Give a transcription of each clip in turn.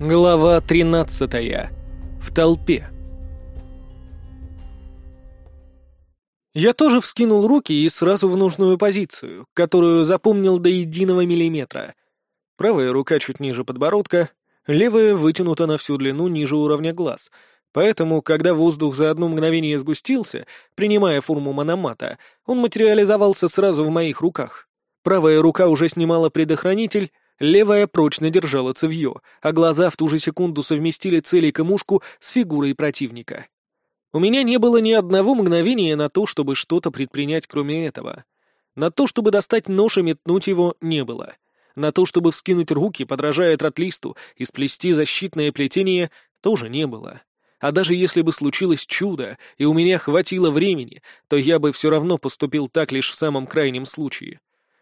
Глава 13. В толпе. Я тоже вскинул руки и сразу в нужную позицию, которую запомнил до единого миллиметра. Правая рука чуть ниже подбородка, левая вытянута на всю длину ниже уровня глаз, поэтому, когда воздух за одно мгновение сгустился, принимая форму мономата, он материализовался сразу в моих руках. Правая рука уже снимала предохранитель, Левая прочно держала цевьё, а глаза в ту же секунду совместили цели камушку с фигурой противника. У меня не было ни одного мгновения на то, чтобы что-то предпринять кроме этого. На то, чтобы достать нож и метнуть его, не было. На то, чтобы вскинуть руки, подражая тротлисту, и сплести защитное плетение, тоже не было. А даже если бы случилось чудо, и у меня хватило времени, то я бы все равно поступил так лишь в самом крайнем случае.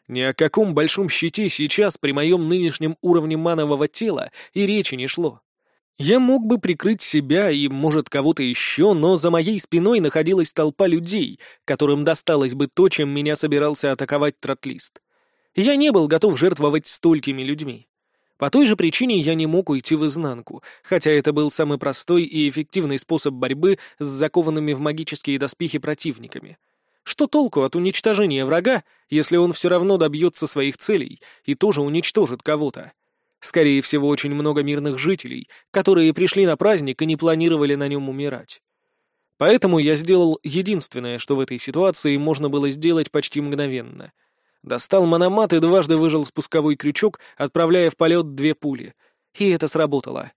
Ни о каком большом щите сейчас при моем нынешнем уровне манового тела и речи не шло. Я мог бы прикрыть себя и, может, кого-то еще, но за моей спиной находилась толпа людей, которым досталось бы то, чем меня собирался атаковать тротлист. Я не был готов жертвовать столькими людьми. По той же причине я не мог уйти в изнанку, хотя это был самый простой и эффективный способ борьбы с закованными в магические доспехи противниками — что толку от уничтожения врага, если он все равно добьется своих целей и тоже уничтожит кого-то? Скорее всего, очень много мирных жителей, которые пришли на праздник и не планировали на нем умирать. Поэтому я сделал единственное, что в этой ситуации можно было сделать почти мгновенно. Достал мономат и дважды выжал спусковой крючок, отправляя в полет две пули. И это сработало.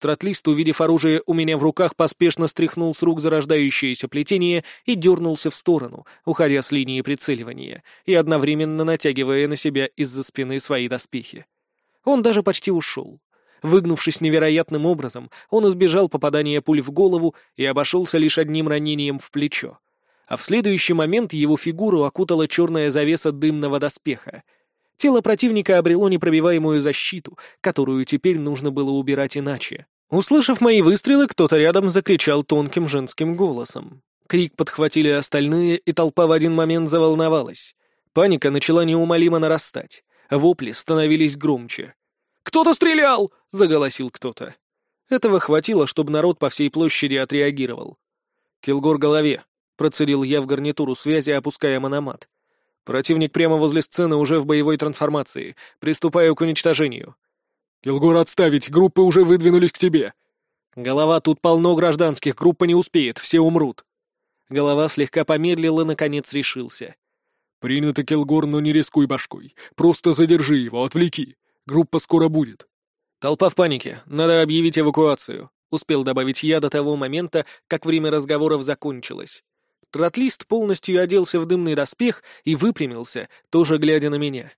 Тротлист, увидев оружие у меня в руках, поспешно стряхнул с рук зарождающееся плетение и дернулся в сторону, уходя с линии прицеливания и одновременно натягивая на себя из-за спины свои доспехи. Он даже почти ушел. Выгнувшись невероятным образом, он избежал попадания пуль в голову и обошелся лишь одним ранением в плечо. А в следующий момент его фигуру окутала черная завеса дымного доспеха — Тело противника обрело непробиваемую защиту, которую теперь нужно было убирать иначе. Услышав мои выстрелы, кто-то рядом закричал тонким женским голосом. Крик подхватили остальные, и толпа в один момент заволновалась. Паника начала неумолимо нарастать. Вопли становились громче. «Кто-то стрелял!» — заголосил кто-то. Этого хватило, чтобы народ по всей площади отреагировал. «Килгор голове», — процедил я в гарнитуру связи, опуская мономат. Противник прямо возле сцены уже в боевой трансформации. Приступаю к уничтожению. «Килгор, отставить! Группы уже выдвинулись к тебе!» «Голова, тут полно гражданских, группа не успеет, все умрут!» Голова слегка помедлила, наконец решился. «Принято, Килгор, но не рискуй башкой. Просто задержи его, отвлеки. Группа скоро будет». «Толпа в панике. Надо объявить эвакуацию», — успел добавить я до того момента, как время разговоров закончилось. Тротлист полностью оделся в дымный доспех и выпрямился, тоже глядя на меня.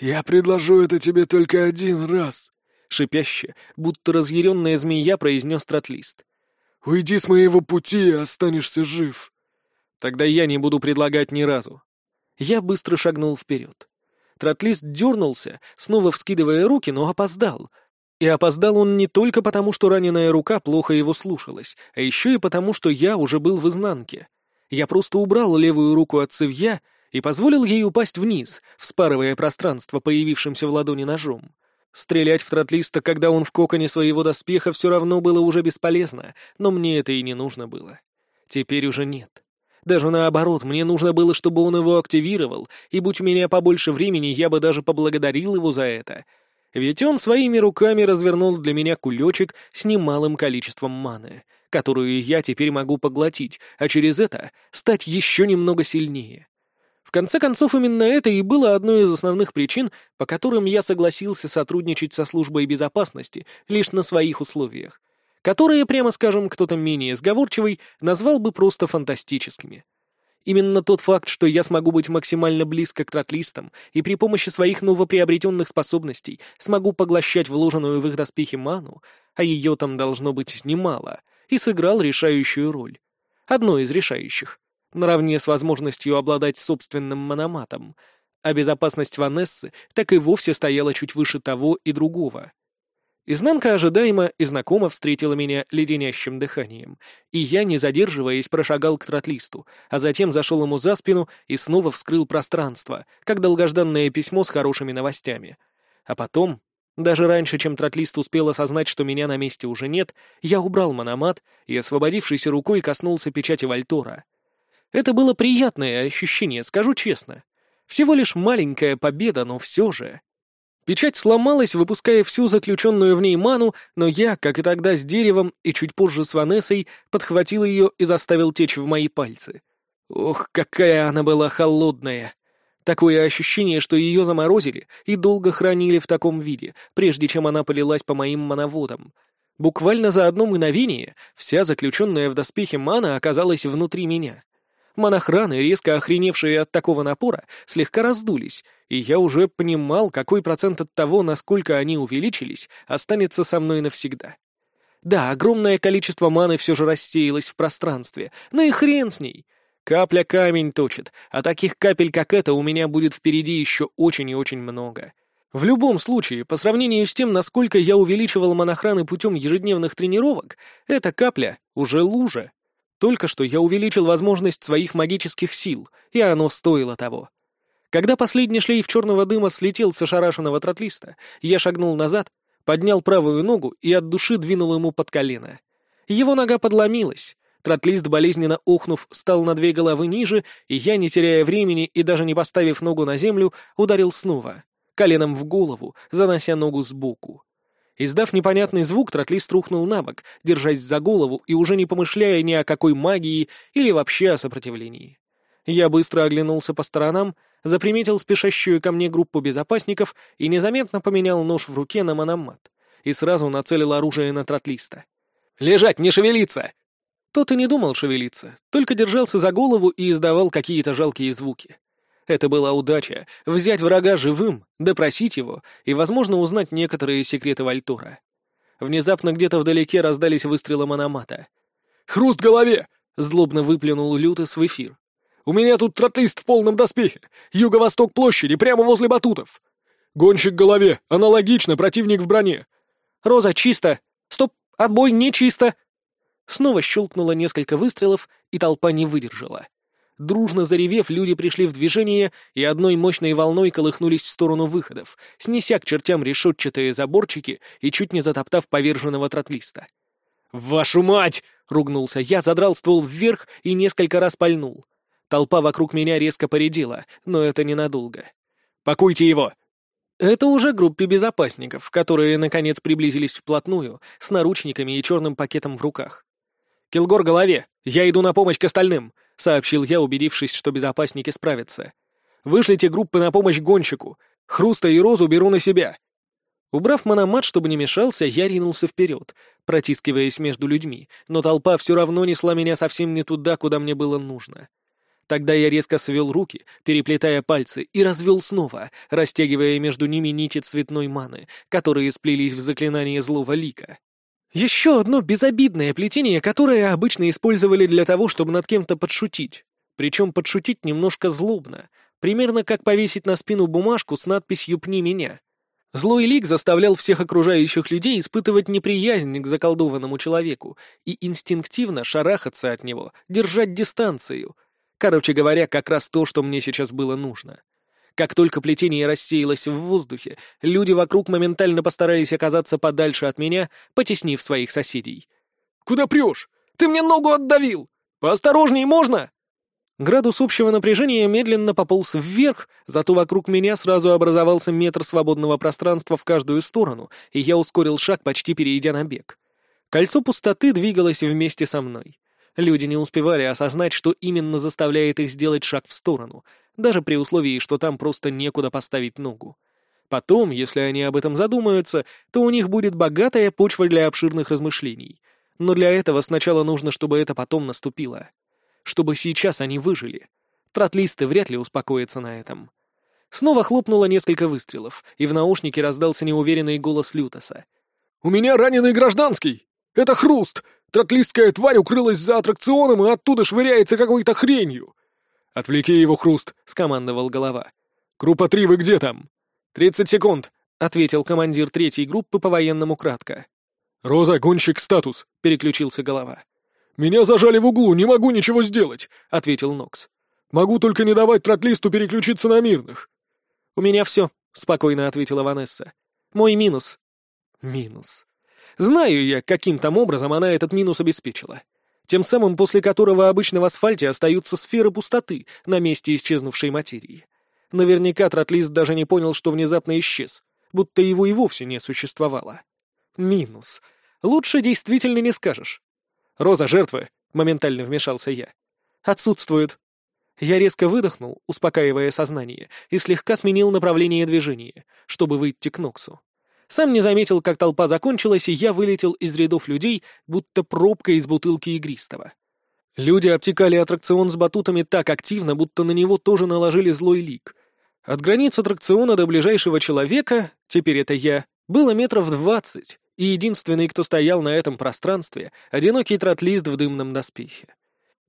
«Я предложу это тебе только один раз», — шипяще, будто разъяренная змея произнес Тротлист. «Уйди с моего пути и останешься жив». «Тогда я не буду предлагать ни разу». Я быстро шагнул вперед. Тротлист дернулся, снова вскидывая руки, но опоздал. И опоздал он не только потому, что раненая рука плохо его слушалась, а еще и потому, что я уже был в изнанке. Я просто убрал левую руку от цевья и позволил ей упасть вниз, вспарывая пространство, появившимся в ладони ножом. Стрелять в тротлиста, когда он в коконе своего доспеха, все равно было уже бесполезно, но мне это и не нужно было. Теперь уже нет. Даже наоборот, мне нужно было, чтобы он его активировал, и будь у меня побольше времени, я бы даже поблагодарил его за это. Ведь он своими руками развернул для меня кулечек с немалым количеством маны — которую я теперь могу поглотить, а через это стать еще немного сильнее. В конце концов, именно это и было одной из основных причин, по которым я согласился сотрудничать со службой безопасности лишь на своих условиях, которые, прямо скажем, кто-то менее сговорчивый назвал бы просто фантастическими. Именно тот факт, что я смогу быть максимально близко к тротлистам и при помощи своих новоприобретенных способностей смогу поглощать вложенную в их доспехи ману, а ее там должно быть немало — и сыграл решающую роль. Одной из решающих, наравне с возможностью обладать собственным мономатом, а безопасность Ванессы так и вовсе стояла чуть выше того и другого. Изнанка ожидаемо и знакомо встретила меня леденящим дыханием, и я, не задерживаясь, прошагал к тротлисту, а затем зашел ему за спину и снова вскрыл пространство, как долгожданное письмо с хорошими новостями. А потом Даже раньше, чем тротлист успел осознать, что меня на месте уже нет, я убрал мономат и, освободившейся рукой, коснулся печати Вальтора. Это было приятное ощущение, скажу честно. Всего лишь маленькая победа, но все же. Печать сломалась, выпуская всю заключенную в ней ману, но я, как и тогда с деревом и чуть позже с Ванессой, подхватил ее и заставил течь в мои пальцы. Ох, какая она была холодная! Такое ощущение, что ее заморозили и долго хранили в таком виде, прежде чем она полилась по моим мановодам. Буквально за одно мгновение вся заключенная в доспехе мана оказалась внутри меня. Монохраны, резко охреневшие от такого напора, слегка раздулись, и я уже понимал, какой процент от того, насколько они увеличились, останется со мной навсегда. Да, огромное количество маны все же рассеялось в пространстве, но и хрен с ней. Капля камень точит, а таких капель, как эта, у меня будет впереди еще очень и очень много. В любом случае, по сравнению с тем, насколько я увеличивал монохраны путем ежедневных тренировок, эта капля уже лужа. Только что я увеличил возможность своих магических сил, и оно стоило того. Когда последний шлейф черного дыма слетел с ошарашенного тротлиста, я шагнул назад, поднял правую ногу и от души двинул ему под колено. Его нога подломилась. Тротлист, болезненно ухнув, стал на две головы ниже, и я, не теряя времени и даже не поставив ногу на землю, ударил снова, коленом в голову, занося ногу сбоку. Издав непонятный звук, тротлист рухнул на бок, держась за голову и уже не помышляя ни о какой магии или вообще о сопротивлении. Я быстро оглянулся по сторонам, заприметил спешащую ко мне группу безопасников и незаметно поменял нож в руке на мономат и сразу нацелил оружие на тротлиста. «Лежать, не шевелиться!» Тот и не думал шевелиться, только держался за голову и издавал какие-то жалкие звуки. Это была удача — взять врага живым, допросить его и, возможно, узнать некоторые секреты Вальтура. Внезапно где-то вдалеке раздались выстрелы мономата. «Хруст голове!» — злобно выплюнул Лютес в эфир. «У меня тут тротлист в полном доспехе! Юго-восток площади, прямо возле батутов!» «Гонщик в голове! Аналогично, противник в броне!» «Роза, чисто! Стоп! Отбой, не чисто!» Снова щелкнуло несколько выстрелов, и толпа не выдержала. Дружно заревев, люди пришли в движение и одной мощной волной колыхнулись в сторону выходов, снеся к чертям решетчатые заборчики и чуть не затоптав поверженного тротлиста. «Вашу мать!» — ругнулся я, задрал ствол вверх и несколько раз пальнул. Толпа вокруг меня резко поредела, но это ненадолго. «Пакуйте его!» Это уже группе безопасников, которые, наконец, приблизились вплотную, с наручниками и черным пакетом в руках. «Килгор голове! Я иду на помощь к остальным!» — сообщил я, убедившись, что безопасники справятся. «Вышлите группы на помощь гонщику. Хруста и Розу беру на себя». Убрав мономат, чтобы не мешался, я ринулся вперед, протискиваясь между людьми, но толпа все равно несла меня совсем не туда, куда мне было нужно. Тогда я резко свел руки, переплетая пальцы, и развел снова, растягивая между ними нити цветной маны, которые сплелись в заклинание злого лика. Еще одно безобидное плетение, которое обычно использовали для того, чтобы над кем-то подшутить. Причем подшутить немножко злобно, примерно как повесить на спину бумажку с надписью «Пни меня». Злой лик заставлял всех окружающих людей испытывать неприязнь к заколдованному человеку и инстинктивно шарахаться от него, держать дистанцию. Короче говоря, как раз то, что мне сейчас было нужно. Как только плетение рассеялось в воздухе, люди вокруг моментально постарались оказаться подальше от меня, потеснив своих соседей. «Куда прешь? Ты мне ногу отдавил! Поосторожней можно!» Градус общего напряжения медленно пополз вверх, зато вокруг меня сразу образовался метр свободного пространства в каждую сторону, и я ускорил шаг, почти перейдя на бег. Кольцо пустоты двигалось вместе со мной. Люди не успевали осознать, что именно заставляет их сделать шаг в сторону, даже при условии, что там просто некуда поставить ногу. Потом, если они об этом задумаются, то у них будет богатая почва для обширных размышлений. Но для этого сначала нужно, чтобы это потом наступило. Чтобы сейчас они выжили. Тротлисты вряд ли успокоятся на этом. Снова хлопнуло несколько выстрелов, и в наушнике раздался неуверенный голос Лютоса. «У меня раненый гражданский! Это хруст! Тротлистская тварь укрылась за аттракционом и оттуда швыряется какой-то хренью! «Отвлеки его, Хруст!» — скомандовал голова. «Группа три, вы где там?» «Тридцать секунд!» — ответил командир третьей группы по-военному кратко. «Роза, гонщик, статус!» — переключился голова. «Меня зажали в углу, не могу ничего сделать!» — ответил Нокс. «Могу только не давать тротлисту переключиться на мирных». «У меня все», — спокойно ответила Ванесса. Мой минус. Минус. Знаю я, каким там образом она этот минус обеспечила. Тем самым, после которого обычно в асфальте остаются сферы пустоты на месте исчезнувшей материи. Наверняка тротлист даже не понял, что внезапно исчез, будто его и вовсе не существовало. Минус. Лучше действительно не скажешь. «Роза, жертвы!» — моментально вмешался я. «Отсутствует». Я резко выдохнул, успокаивая сознание, и слегка сменил направление движения, чтобы выйти к Ноксу. Сам не заметил, как толпа закончилась, и я вылетел из рядов людей, будто пробка из бутылки игристого. Люди обтекали аттракцион с батутами так активно, будто на него тоже наложили злой лик. От границ аттракциона до ближайшего человека, теперь это я, было метров двадцать, и единственный, кто стоял на этом пространстве, одинокий тротлист в дымном доспехе.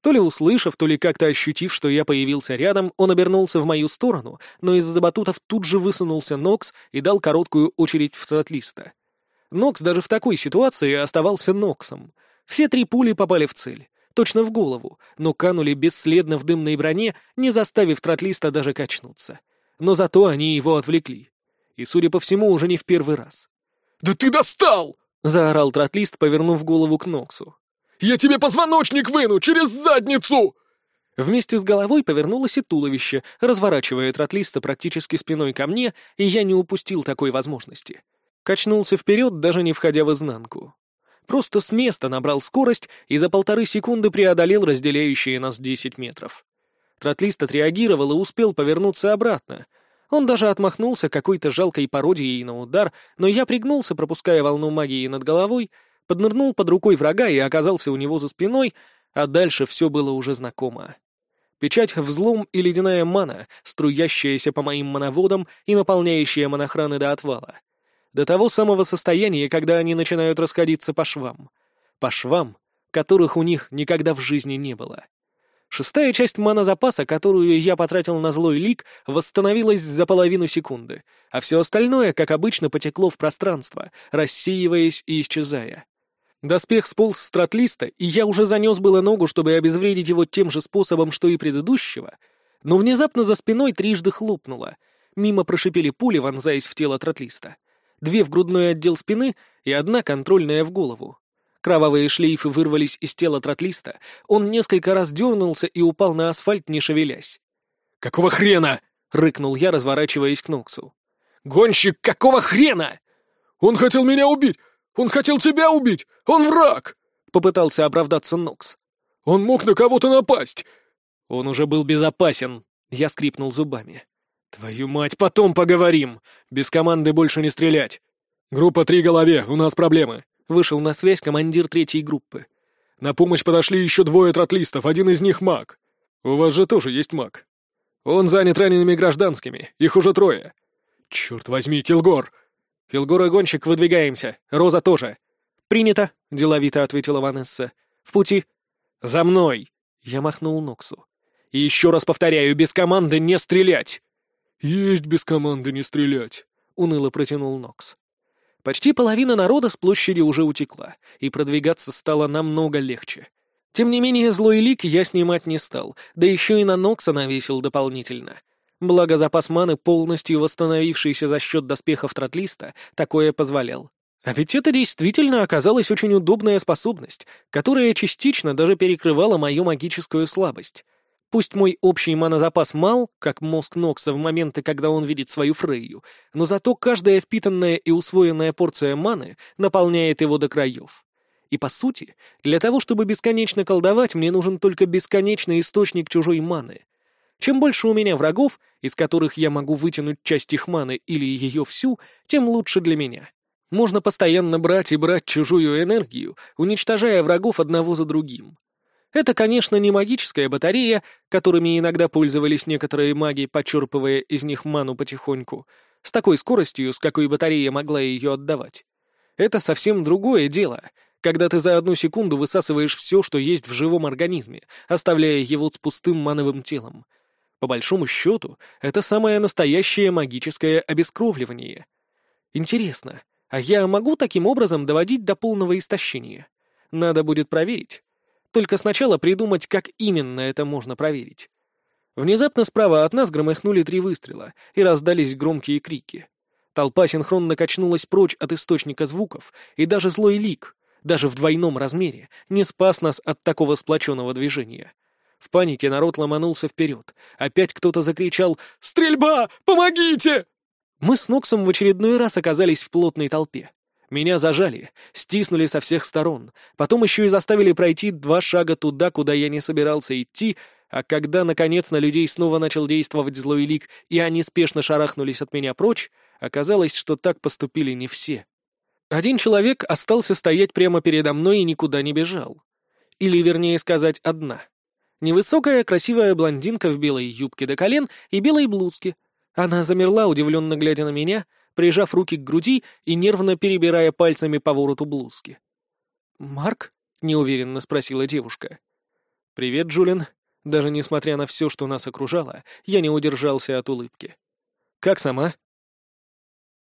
То ли услышав, то ли как-то ощутив, что я появился рядом, он обернулся в мою сторону, но из-за батутов тут же высунулся Нокс и дал короткую очередь в тротлиста. Нокс даже в такой ситуации оставался Ноксом. Все три пули попали в цель, точно в голову, но канули бесследно в дымной броне, не заставив тротлиста даже качнуться. Но зато они его отвлекли. И, судя по всему, уже не в первый раз. «Да ты достал!» — заорал тротлист, повернув голову к Ноксу. «Я тебе позвоночник выну через задницу!» Вместе с головой повернулось и туловище, разворачивая тротлиста практически спиной ко мне, и я не упустил такой возможности. Качнулся вперед, даже не входя в изнанку. Просто с места набрал скорость и за полторы секунды преодолел разделяющие нас десять метров. Тротлист отреагировал и успел повернуться обратно — он даже отмахнулся какой-то жалкой пародией на удар, но я пригнулся, пропуская волну магии над головой, поднырнул под рукой врага и оказался у него за спиной, а дальше все было уже знакомо. Печать взлом и ледяная мана, струящаяся по моим мановодам и наполняющая монохраны до отвала. До того самого состояния, когда они начинают расходиться по швам. По швам, которых у них никогда в жизни не было. Шестая часть манозапаса, которую я потратил на злой лик, восстановилась за половину секунды, а все остальное, как обычно, потекло в пространство, рассеиваясь и исчезая. Доспех сполз с тротлиста, и я уже занес было ногу, чтобы обезвредить его тем же способом, что и предыдущего, но внезапно за спиной трижды хлопнуло. Мимо прошипели пули, вонзаясь в тело тротлиста. Две в грудной отдел спины и одна контрольная в голову. Кровавые шлейфы вырвались из тела тротлиста. Он несколько раз дернулся и упал на асфальт, не шевелясь. «Какого хрена?» — рыкнул я, разворачиваясь к Ноксу. «Гонщик, какого хрена?» «Он хотел меня убить! Он хотел тебя убить! Он враг!» — попытался оправдаться Нокс. «Он мог на кого-то напасть!» «Он уже был безопасен!» — я скрипнул зубами. «Твою мать, потом поговорим! Без команды больше не стрелять!» «Группа три голове, у нас проблемы!» Вышел на связь командир третьей группы. «На помощь подошли еще двое тротлистов, один из них маг. У вас же тоже есть маг. Он занят ранеными гражданскими, их уже трое. Черт возьми, Килгор!» «Килгор и Гонщик, выдвигаемся. Роза тоже». «Принято», — деловито ответила Ванесса. «В пути». «За мной!» — я махнул Ноксу. «И еще раз повторяю, без команды не стрелять!» «Есть без команды не стрелять», — уныло протянул Нокс. Почти половина народа с площади уже утекла, и продвигаться стало намного легче. Тем не менее, злой лик я снимать не стал, да еще и на Нокса навесил дополнительно. Благо запас маны, полностью восстановившийся за счет доспехов тротлиста, такое позволял. А ведь это действительно оказалась очень удобная способность, которая частично даже перекрывала мою магическую слабость. Пусть мой общий манозапас мал, как мозг Нокса в моменты, когда он видит свою Фрейю, но зато каждая впитанная и усвоенная порция маны наполняет его до краев. И по сути, для того, чтобы бесконечно колдовать, мне нужен только бесконечный источник чужой маны. Чем больше у меня врагов, из которых я могу вытянуть часть их маны или ее всю, тем лучше для меня. Можно постоянно брать и брать чужую энергию, уничтожая врагов одного за другим. Это, конечно, не магическая батарея, которыми иногда пользовались некоторые маги, почерпывая из них ману потихоньку, с такой скоростью, с какой батарея могла ее отдавать. Это совсем другое дело, когда ты за одну секунду высасываешь все, что есть в живом организме, оставляя его с пустым мановым телом. По большому счету, это самое настоящее магическое обескровливание. Интересно, а я могу таким образом доводить до полного истощения? Надо будет проверить. Только сначала придумать, как именно это можно проверить. Внезапно справа от нас громыхнули три выстрела, и раздались громкие крики. Толпа синхронно качнулась прочь от источника звуков, и даже злой лик, даже в двойном размере, не спас нас от такого сплоченного движения. В панике народ ломанулся вперед. Опять кто-то закричал «Стрельба! Помогите!» Мы с Ноксом в очередной раз оказались в плотной толпе. Меня зажали, стиснули со всех сторон, потом еще и заставили пройти два шага туда, куда я не собирался идти, а когда, наконец, на людей снова начал действовать злой лик, и они спешно шарахнулись от меня прочь, оказалось, что так поступили не все. Один человек остался стоять прямо передо мной и никуда не бежал. Или, вернее сказать, одна. Невысокая, красивая блондинка в белой юбке до колен и белой блузке. Она замерла, удивленно глядя на меня, прижав руки к груди и нервно перебирая пальцами по вороту блузки. «Марк?» — неуверенно спросила девушка. «Привет, Джулин», даже несмотря на все, что нас окружало, я не удержался от улыбки. «Как сама?»